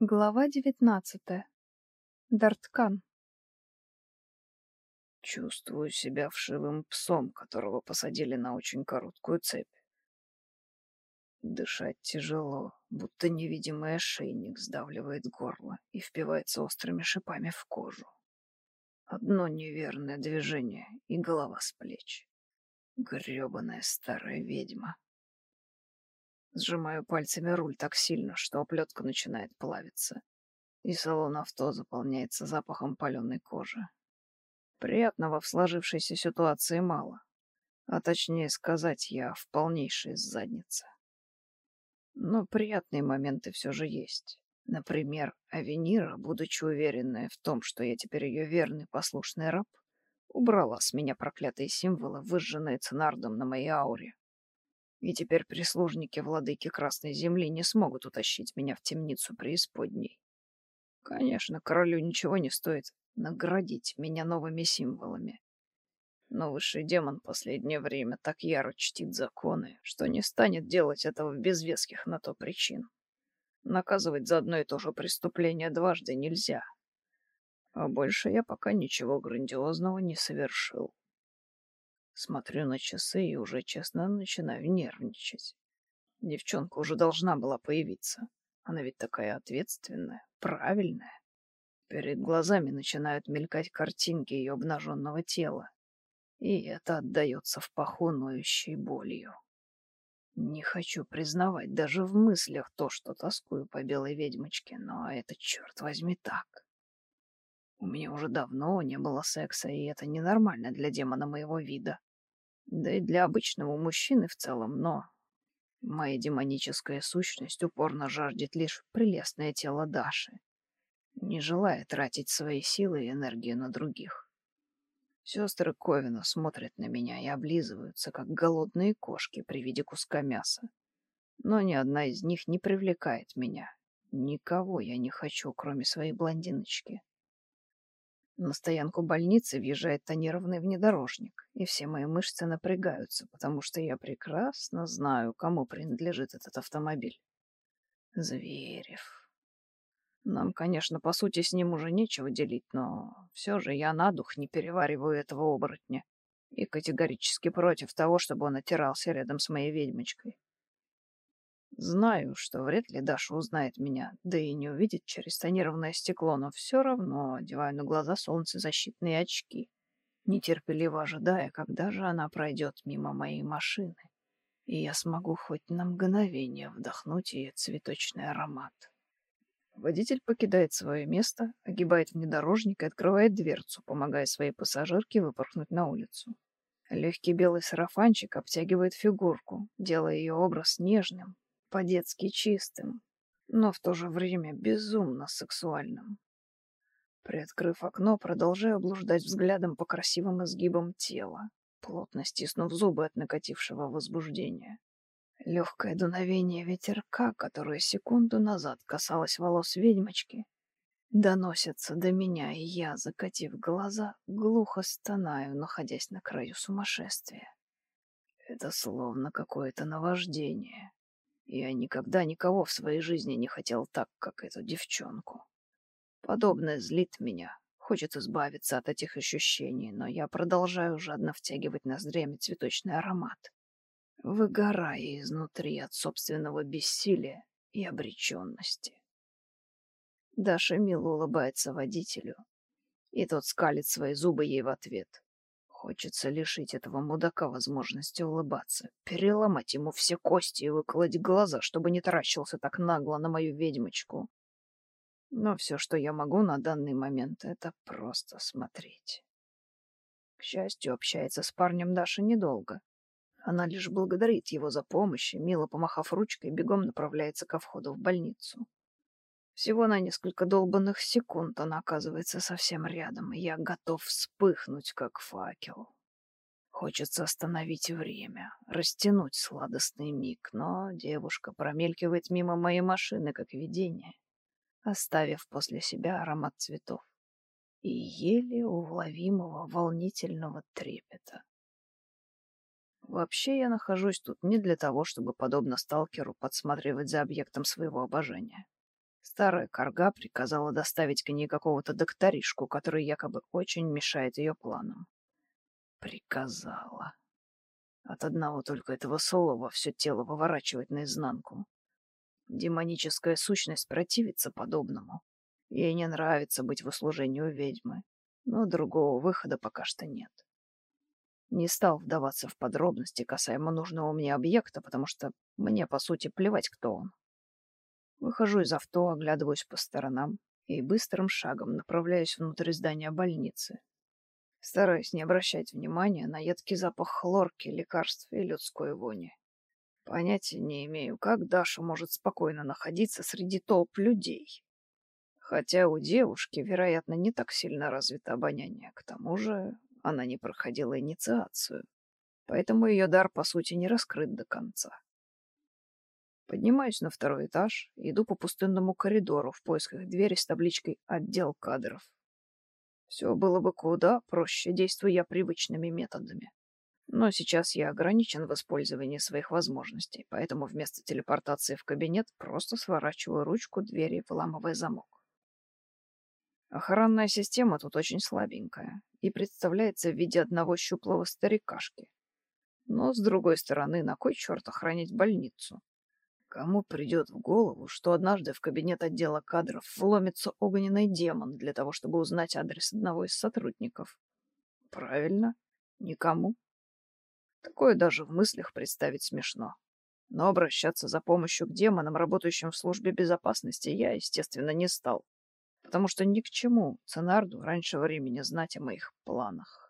Глава девятнадцатая. Дарткан. Чувствую себя вшивым псом, которого посадили на очень короткую цепь. Дышать тяжело, будто невидимый ошейник сдавливает горло и впивается острыми шипами в кожу. Одно неверное движение, и голова с плеч. Грёбаная старая ведьма. Сжимаю пальцами руль так сильно, что оплетка начинает плавиться, и салон авто заполняется запахом паленой кожи. Приятного в сложившейся ситуации мало, а точнее сказать, я в полнейшей заднице. Но приятные моменты все же есть. Например, Авенира, будучи уверенная в том, что я теперь ее верный послушный раб, убрала с меня проклятые символы, выжженные Ценардом на моей ауре. И теперь прислужники владыки Красной Земли не смогут утащить меня в темницу преисподней. Конечно, королю ничего не стоит наградить меня новыми символами. Но высший демон последнее время так яро чтит законы, что не станет делать этого без веских на то причин. Наказывать за одно и то же преступление дважды нельзя. А больше я пока ничего грандиозного не совершил. Смотрю на часы и уже, честно, начинаю нервничать. Девчонка уже должна была появиться. Она ведь такая ответственная, правильная. Перед глазами начинают мелькать картинки ее обнаженного тела. И это отдается в паху ноющей болью. Не хочу признавать даже в мыслях то, что тоскую по белой ведьмочке, но это, черт возьми, так. У меня уже давно не было секса, и это ненормально для демона моего вида да и для обычного мужчины в целом, но моя демоническая сущность упорно жаждет лишь прелестное тело Даши, не желая тратить свои силы и энергию на других. Сестры Ковина смотрят на меня и облизываются, как голодные кошки при виде куска мяса. Но ни одна из них не привлекает меня. Никого я не хочу, кроме своей блондиночки. На стоянку больницы въезжает тонированный внедорожник, и все мои мышцы напрягаются, потому что я прекрасно знаю, кому принадлежит этот автомобиль. Зверев. Нам, конечно, по сути, с ним уже нечего делить, но все же я на дух не перевариваю этого оборотня и категорически против того, чтобы он отирался рядом с моей ведьмочкой. Знаю, что вряд ли Даша узнает меня, да и не увидит через тонированное стекло, но все равно одеваю на глаза солнцезащитные очки, нетерпеливо ожидая, когда же она пройдет мимо моей машины, и я смогу хоть на мгновение вдохнуть ее цветочный аромат. Водитель покидает свое место, огибает внедорожник и открывает дверцу, помогая своей пассажирке выпорхнуть на улицу. Легкий белый сарафанчик обтягивает фигурку, делая ее образ нежным, по-детски чистым, но в то же время безумно сексуальным. Приоткрыв окно, продолжаю блуждать взглядом по красивым изгибам тела, плотно стиснув зубы от накатившего возбуждения. Легкое дуновение ветерка, которое секунду назад касалось волос ведьмочки, доносится до меня, и я, закатив глаза, глухо стонаю, находясь на краю сумасшествия. Это словно какое-то наваждение. Я никогда никого в своей жизни не хотел так, как эту девчонку. Подобное злит меня. Хочет избавиться от этих ощущений, но я продолжаю жадно втягивать ноздрями цветочный аромат, выгорая изнутри от собственного бессилия и обреченности. Даша мило улыбается водителю, и тот скалит свои зубы ей в ответ. Хочется лишить этого мудака возможности улыбаться, переломать ему все кости и выколоть глаза, чтобы не таращился так нагло на мою ведьмочку. Но все, что я могу на данный момент, это просто смотреть. К счастью, общается с парнем Даша недолго. Она лишь благодарит его за помощь и, мило помахав ручкой, бегом направляется ко входу в больницу. Всего на несколько долбанных секунд он оказывается совсем рядом, и я готов вспыхнуть, как факел. Хочется остановить время, растянуть сладостный миг, но девушка промелькивает мимо моей машины, как видение, оставив после себя аромат цветов и еле уловимого волнительного трепета. Вообще я нахожусь тут не для того, чтобы, подобно сталкеру, подсматривать за объектом своего обожания. Старая корга приказала доставить к ней какого-то докторишку, который якобы очень мешает ее планам. Приказала. От одного только этого слова все тело выворачивает наизнанку. Демоническая сущность противится подобному. Ей не нравится быть в услужении у ведьмы, но другого выхода пока что нет. Не стал вдаваться в подробности касаемо нужного мне объекта, потому что мне, по сути, плевать, кто он. Выхожу из авто, оглядываюсь по сторонам и быстрым шагом направляюсь внутрь здания больницы. Стараюсь не обращать внимания на едкий запах хлорки, лекарств и людской вони. Понятия не имею, как Даша может спокойно находиться среди толп людей. Хотя у девушки, вероятно, не так сильно развито обоняние. К тому же она не проходила инициацию, поэтому ее дар, по сути, не раскрыт до конца. Поднимаюсь на второй этаж иду по пустынному коридору в поисках двери с табличкой «Отдел кадров». Все было бы куда проще, действуя привычными методами. Но сейчас я ограничен в использовании своих возможностей, поэтому вместо телепортации в кабинет просто сворачиваю ручку двери, выламывая замок. Охранная система тут очень слабенькая и представляется в виде одного щуплого старикашки. Но, с другой стороны, на кой черт охранять больницу? Кому придет в голову, что однажды в кабинет отдела кадров вломится огненный демон для того, чтобы узнать адрес одного из сотрудников? Правильно, никому. Такое даже в мыслях представить смешно. Но обращаться за помощью к демонам, работающим в службе безопасности, я, естественно, не стал, потому что ни к чему Ценарду раньше времени знать о моих планах.